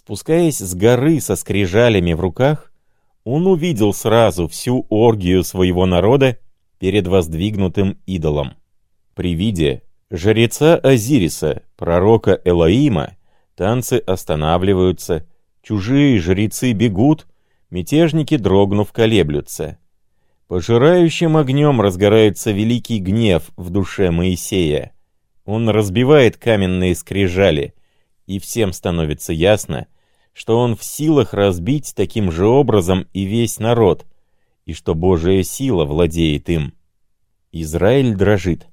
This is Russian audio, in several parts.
Спускаясь с горы со скрижалями в руках, он увидел сразу всю оргию своего народа перед воздвигнутым идолом. При виде жреца Азириса, пророка Элоима, танцы останавливаются, чужие жрецы бегут, мятежники, дрогнув, колеблются. Пожирающим огнем разгорается великий гнев в душе Моисея. Он разбивает каменные скрижали, и всем становится ясно, что он в силах разбить таким же образом и весь народ, и что Божия сила владеет им. Израиль дрожит,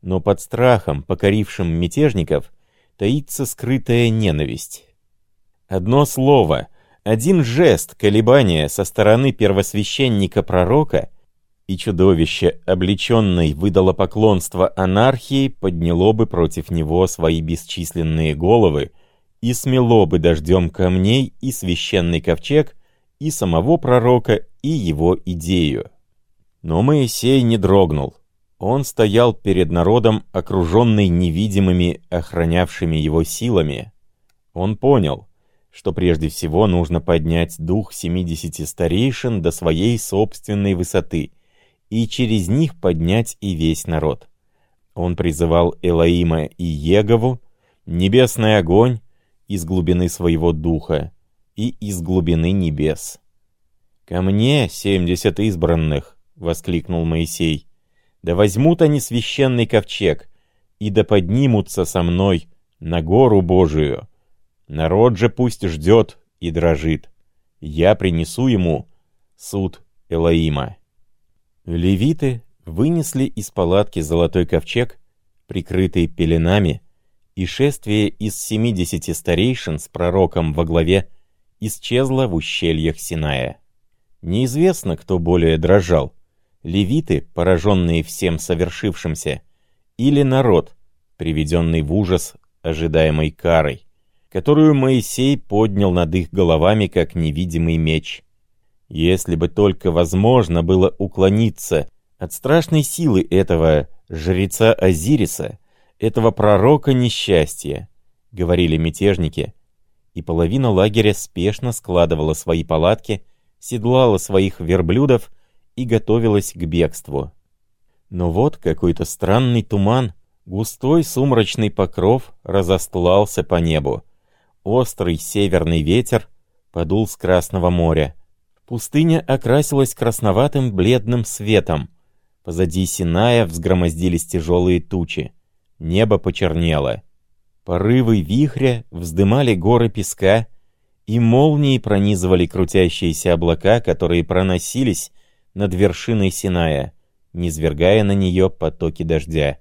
но под страхом, покорившим мятежников, таится скрытая ненависть. Одно слово, один жест колебания со стороны первосвященника-пророка и чудовище, облеченное выдало поклонство анархии, подняло бы против него свои бесчисленные головы и смело бы дождем камней и священный ковчег, и самого пророка, и его идею. Но Моисей не дрогнул. Он стоял перед народом, окруженный невидимыми, охранявшими его силами. Он понял, что прежде всего нужно поднять дух семидесяти старейшин до своей собственной высоты и через них поднять и весь народ. Он призывал Элоима и Егову, небесный огонь, из глубины своего духа и из глубины небес. «Ко мне семьдесят избранных!» — воскликнул Моисей. «Да возьмут они священный ковчег, и да поднимутся со мной на гору Божию. Народ же пусть ждет и дрожит. Я принесу ему суд Элоима». Левиты вынесли из палатки золотой ковчег, прикрытый пеленами, и шествие из семидесяти старейшин с пророком во главе исчезло в ущельях Синая. Неизвестно, кто более дрожал — левиты, пораженные всем совершившимся, или народ, приведенный в ужас ожидаемой карой, которую Моисей поднял над их головами, как невидимый меч. Если бы только возможно было уклониться от страшной силы этого жреца Азириса, этого пророка несчастья, — говорили мятежники, и половина лагеря спешно складывала свои палатки, седлала своих верблюдов и готовилась к бегству. Но вот какой-то странный туман, густой сумрачный покров разостлался по небу. Острый северный ветер подул с Красного моря. Пустыня окрасилась красноватым бледным светом. Позади Синая взгромоздились тяжелые тучи. Небо почернело. Порывы вихря вздымали горы песка, и молнии пронизывали крутящиеся облака, которые проносились над вершиной Синая, низвергая на нее потоки дождя.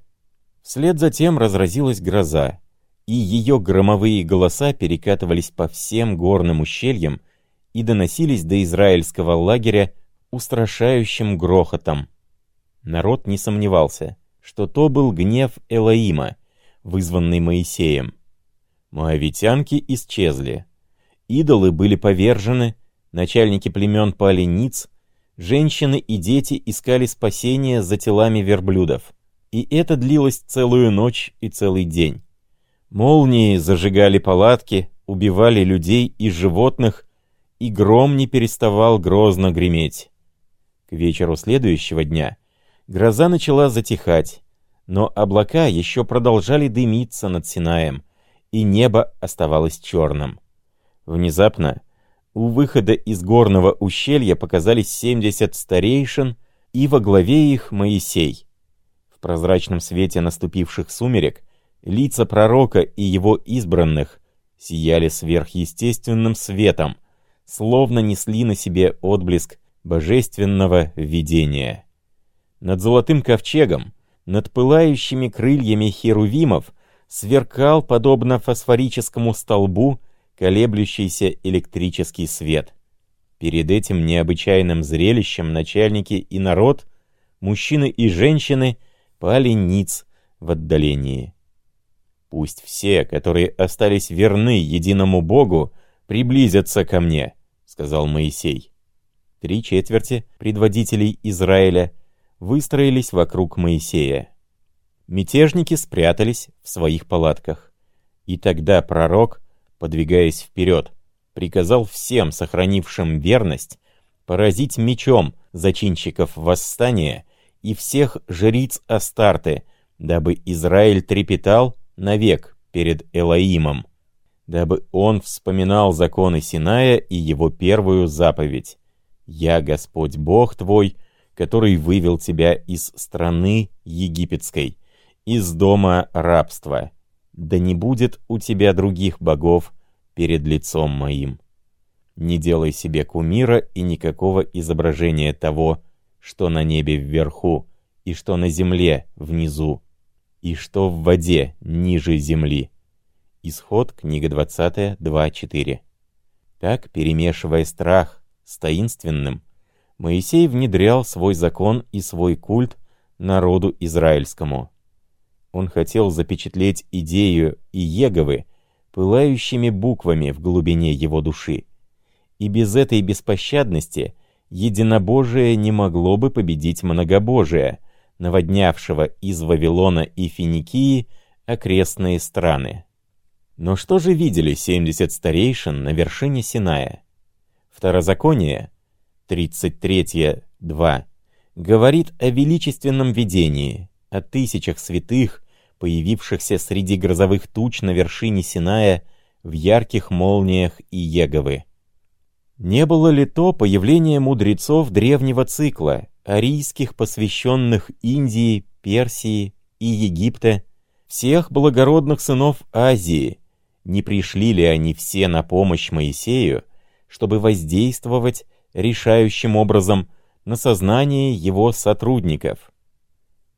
Вслед за тем разразилась гроза, и ее громовые голоса перекатывались по всем горным ущельям и доносились до израильского лагеря устрашающим грохотом. Народ не сомневался — что то был гнев Элоима, вызванный Моисеем. Моавитянки исчезли. Идолы были повержены, начальники племен пали ниц, женщины и дети искали спасения за телами верблюдов. И это длилось целую ночь и целый день. Молнии зажигали палатки, убивали людей и животных, и гром не переставал грозно греметь. К вечеру следующего дня Гроза начала затихать, но облака еще продолжали дымиться над Синаем, и небо оставалось черным. Внезапно у выхода из горного ущелья показались 70 старейшин, и во главе их Моисей. В прозрачном свете наступивших сумерек лица пророка и его избранных сияли сверхъестественным светом, словно несли на себе отблеск божественного видения. Над золотым ковчегом, над пылающими крыльями херувимов, сверкал, подобно фосфорическому столбу, колеблющийся электрический свет. Перед этим необычайным зрелищем начальники и народ, мужчины и женщины, пали ниц в отдалении. «Пусть все, которые остались верны единому Богу, приблизятся ко мне», — сказал Моисей. Три четверти предводителей Израиля выстроились вокруг Моисея. Мятежники спрятались в своих палатках. И тогда пророк, подвигаясь вперед, приказал всем, сохранившим верность, поразить мечом зачинщиков восстания и всех жриц Астарты, дабы Израиль трепетал навек перед Элоимом, дабы он вспоминал законы Синая и его первую заповедь «Я Господь Бог твой, который вывел тебя из страны египетской, из дома рабства. Да не будет у тебя других богов перед лицом моим. Не делай себе кумира и никакого изображения того, что на небе вверху, и что на земле внизу, и что в воде ниже земли. Исход, книга 20, 2.4. Так, перемешивая страх с таинственным, Моисей внедрял свой закон и свой культ народу израильскому. Он хотел запечатлеть идею Иеговы пылающими буквами в глубине его души. И без этой беспощадности единобожие не могло бы победить многобожие, наводнявшего из Вавилона и Финикии окрестные страны. Но что же видели 70 старейшин на вершине Синая? Второзаконие 33.2 говорит о величественном видении, о тысячах святых, появившихся среди грозовых туч на вершине Синая в ярких молниях и Еговы. Не было ли то появление мудрецов древнего цикла, арийских, посвященных Индии, Персии и Египта, всех благородных сынов Азии, не пришли ли они все на помощь Моисею, чтобы воздействовать решающим образом на сознание его сотрудников?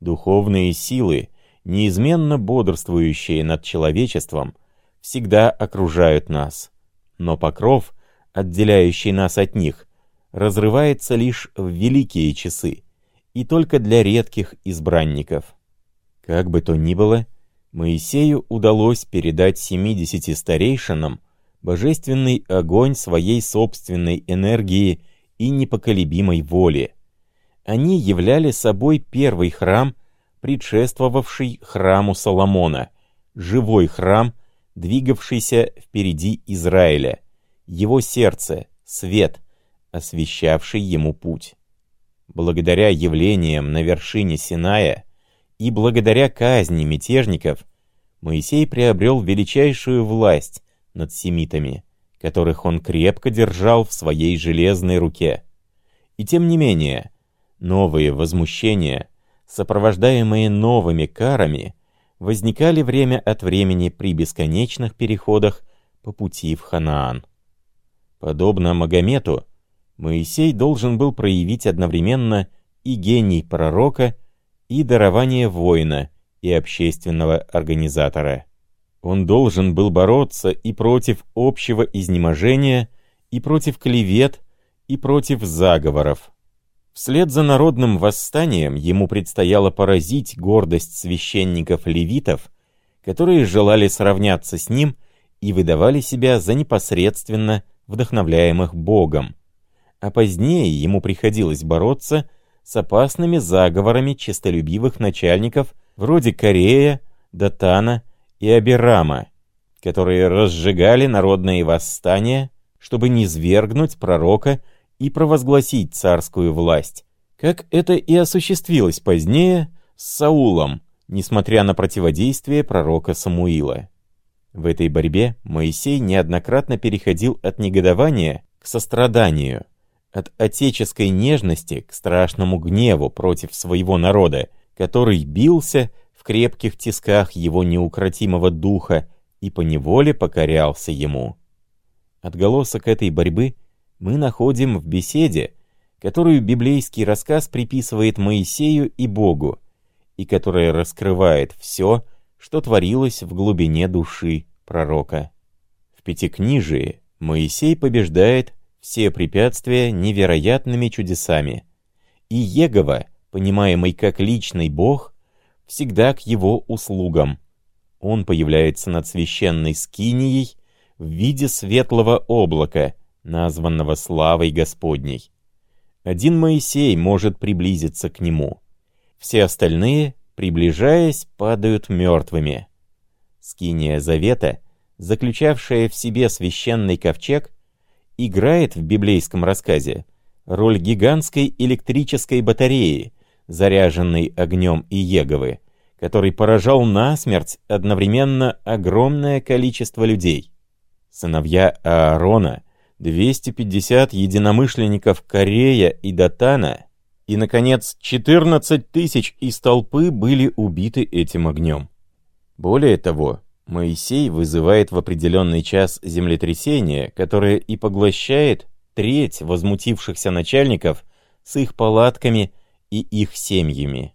Духовные силы, неизменно бодрствующие над человечеством, всегда окружают нас. Но покров, отделяющий нас от них, разрывается лишь в великие часы, и только для редких избранников. Как бы то ни было, Моисею удалось передать 70 старейшинам божественный огонь своей собственной энергии и непоколебимой воли, они являли собой первый храм, предшествовавший храму Соломона, живой храм, двигавшийся впереди Израиля, его сердце, свет, освещавший ему путь. Благодаря явлениям на вершине Синая и благодаря казни мятежников Моисей приобрел величайшую власть над семитами, которых он крепко держал в своей железной руке. И тем не менее, Новые возмущения, сопровождаемые новыми карами, возникали время от времени при бесконечных переходах по пути в Ханаан. Подобно Магомету, Моисей должен был проявить одновременно и гений пророка, и дарование воина, и общественного организатора. Он должен был бороться и против общего изнеможения, и против клевет, и против заговоров, Вслед за народным восстанием ему предстояло поразить гордость священников-левитов, которые желали сравняться с ним и выдавали себя за непосредственно вдохновляемых Богом. А позднее ему приходилось бороться с опасными заговорами честолюбивых начальников вроде Корея, Датана и Абирама, которые разжигали народные восстания, чтобы низвергнуть пророка и провозгласить царскую власть, как это и осуществилось позднее с Саулом, несмотря на противодействие пророка Самуила. В этой борьбе Моисей неоднократно переходил от негодования к состраданию, от отеческой нежности к страшному гневу против своего народа, который бился в крепких тисках его неукротимого духа и поневоле покорялся ему. Отголосок этой борьбы мы находим в беседе, которую библейский рассказ приписывает Моисею и Богу, и которая раскрывает все, что творилось в глубине души пророка. В Пятикнижии Моисей побеждает все препятствия невероятными чудесами, и Егова, понимаемый как личный Бог, всегда к его услугам. Он появляется над священной скинией в виде светлого облака — названного славой Господней. Один Моисей может приблизиться к нему. Все остальные, приближаясь, падают мертвыми. Скиния Завета, заключавшая в себе священный ковчег, играет в библейском рассказе роль гигантской электрической батареи, заряженной огнем Иеговы, который поражал насмерть одновременно огромное количество людей. Сыновья Аарона, 250 единомышленников Корея и Датана и, наконец, 14 тысяч из толпы были убиты этим огнем. Более того, Моисей вызывает в определенный час землетрясение, которое и поглощает треть возмутившихся начальников с их палатками и их семьями.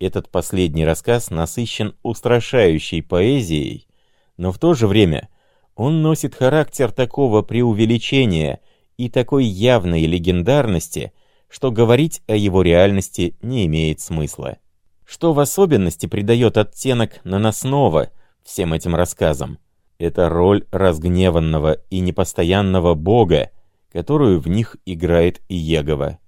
Этот последний рассказ насыщен устрашающей поэзией, но в то же время он носит характер такого преувеличения и такой явной легендарности, что говорить о его реальности не имеет смысла. Что в особенности придает оттенок наносного всем этим рассказам? Это роль разгневанного и непостоянного бога, которую в них играет Иегова.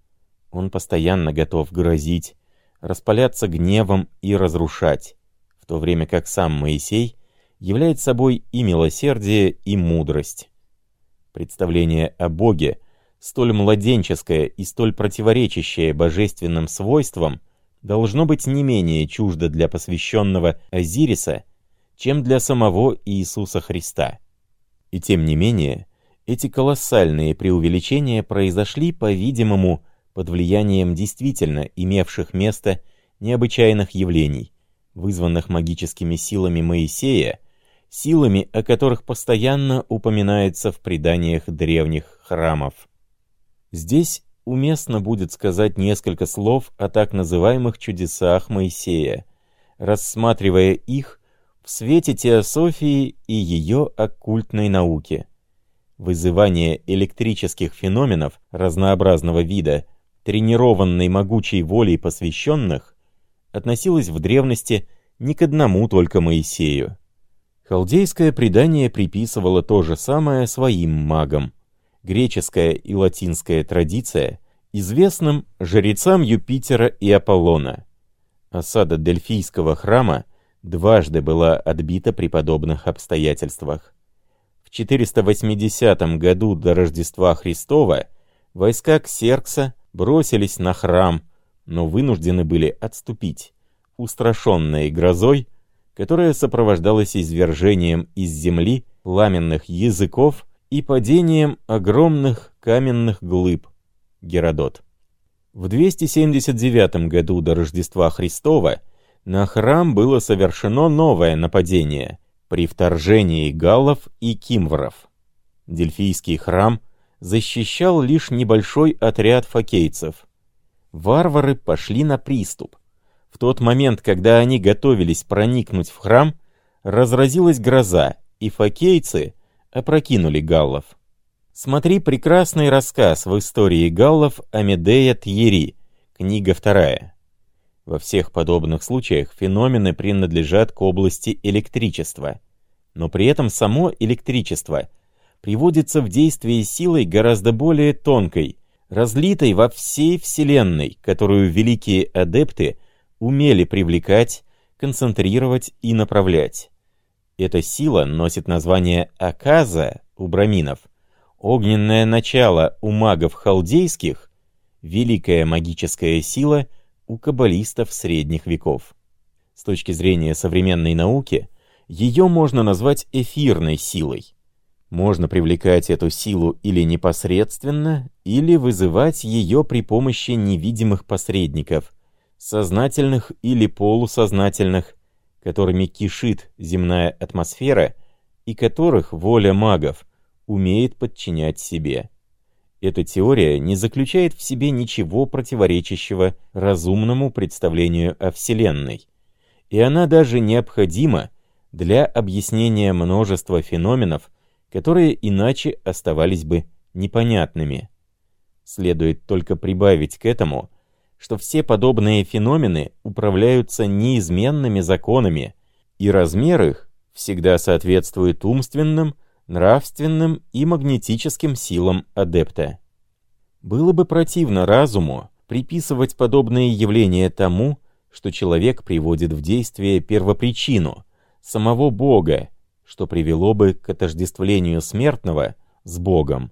Он постоянно готов грозить, распаляться гневом и разрушать, в то время как сам Моисей является собой и милосердие, и мудрость. Представление о Боге, столь младенческое и столь противоречащее божественным свойствам, должно быть не менее чуждо для посвященного Азириса, чем для самого Иисуса Христа. И тем не менее, эти колоссальные преувеличения произошли, по-видимому, под влиянием действительно имевших место необычайных явлений, вызванных магическими силами Моисея, силами, о которых постоянно упоминается в преданиях древних храмов. Здесь уместно будет сказать несколько слов о так называемых чудесах Моисея, рассматривая их в свете теософии и ее оккультной науки. Вызывание электрических феноменов разнообразного вида – тренированной могучей волей посвященных, относилась в древности не к одному только Моисею. Халдейское предание приписывало то же самое своим магам. Греческая и латинская традиция известным жрецам Юпитера и Аполлона. Осада Дельфийского храма дважды была отбита при подобных обстоятельствах. В 480 году до Рождества Христова войска Ксеркса бросились на храм, но вынуждены были отступить, устрашенные грозой, которая сопровождалась извержением из земли пламенных языков и падением огромных каменных глыб. Геродот. В 279 году до Рождества Христова на храм было совершено новое нападение при вторжении галлов и кимвров. Дельфийский храм защищал лишь небольшой отряд фокейцев. Варвары пошли на приступ. В тот момент, когда они готовились проникнуть в храм, разразилась гроза, и фокейцы опрокинули галлов. Смотри прекрасный рассказ в истории галлов о Медея Тьери, книга вторая. Во всех подобных случаях феномены принадлежат к области электричества. Но при этом само электричество — приводится в действие силой гораздо более тонкой, разлитой во всей Вселенной, которую великие адепты умели привлекать, концентрировать и направлять. Эта сила носит название Аказа у браминов, огненное начало у магов халдейских, великая магическая сила у каббалистов средних веков. С точки зрения современной науки, ее можно назвать эфирной силой. Можно привлекать эту силу или непосредственно, или вызывать ее при помощи невидимых посредников, сознательных или полусознательных, которыми кишит земная атмосфера и которых воля магов умеет подчинять себе. Эта теория не заключает в себе ничего противоречащего разумному представлению о Вселенной, и она даже необходима для объяснения множества феноменов, которые иначе оставались бы непонятными. Следует только прибавить к этому, что все подобные феномены управляются неизменными законами, и размер их всегда соответствует умственным, нравственным и магнетическим силам адепта. Было бы противно разуму приписывать подобные явления тому, что человек приводит в действие первопричину, самого Бога, что привело бы к отождествлению смертного с Богом.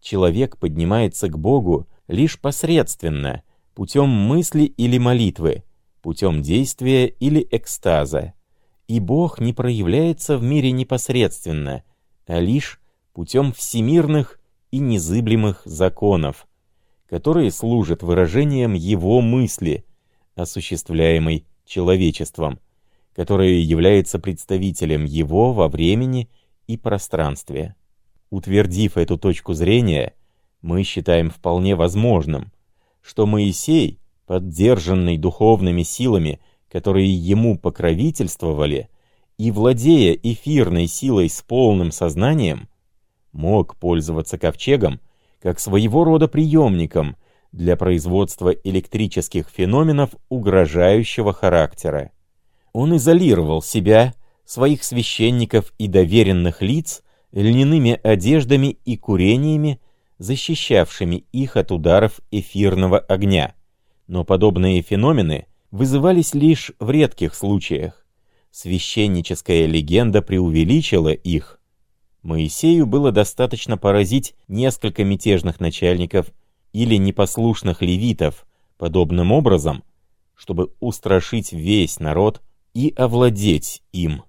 человек поднимается к Богу лишь посредственно, путем мысли или молитвы, путем действия или экстаза. И Бог не проявляется в мире непосредственно, а лишь путем всемирных и незыблемых законов, которые служат выражением Его мысли, осуществляемой человечеством, которое является представителем Его во времени и пространстве. Утвердив эту точку зрения, мы считаем вполне возможным, что Моисей, поддержанный духовными силами, которые ему покровительствовали, и владея эфирной силой с полным сознанием, мог пользоваться ковчегом как своего рода приемником для производства электрических феноменов угрожающего характера. Он изолировал себя, своих священников и доверенных лиц льняными одеждами и курениями, защищавшими их от ударов эфирного огня. Но подобные феномены вызывались лишь в редких случаях. Священническая легенда преувеличила их. Моисею было достаточно поразить несколько мятежных начальников или непослушных левитов подобным образом, чтобы устрашить весь народ и овладеть им.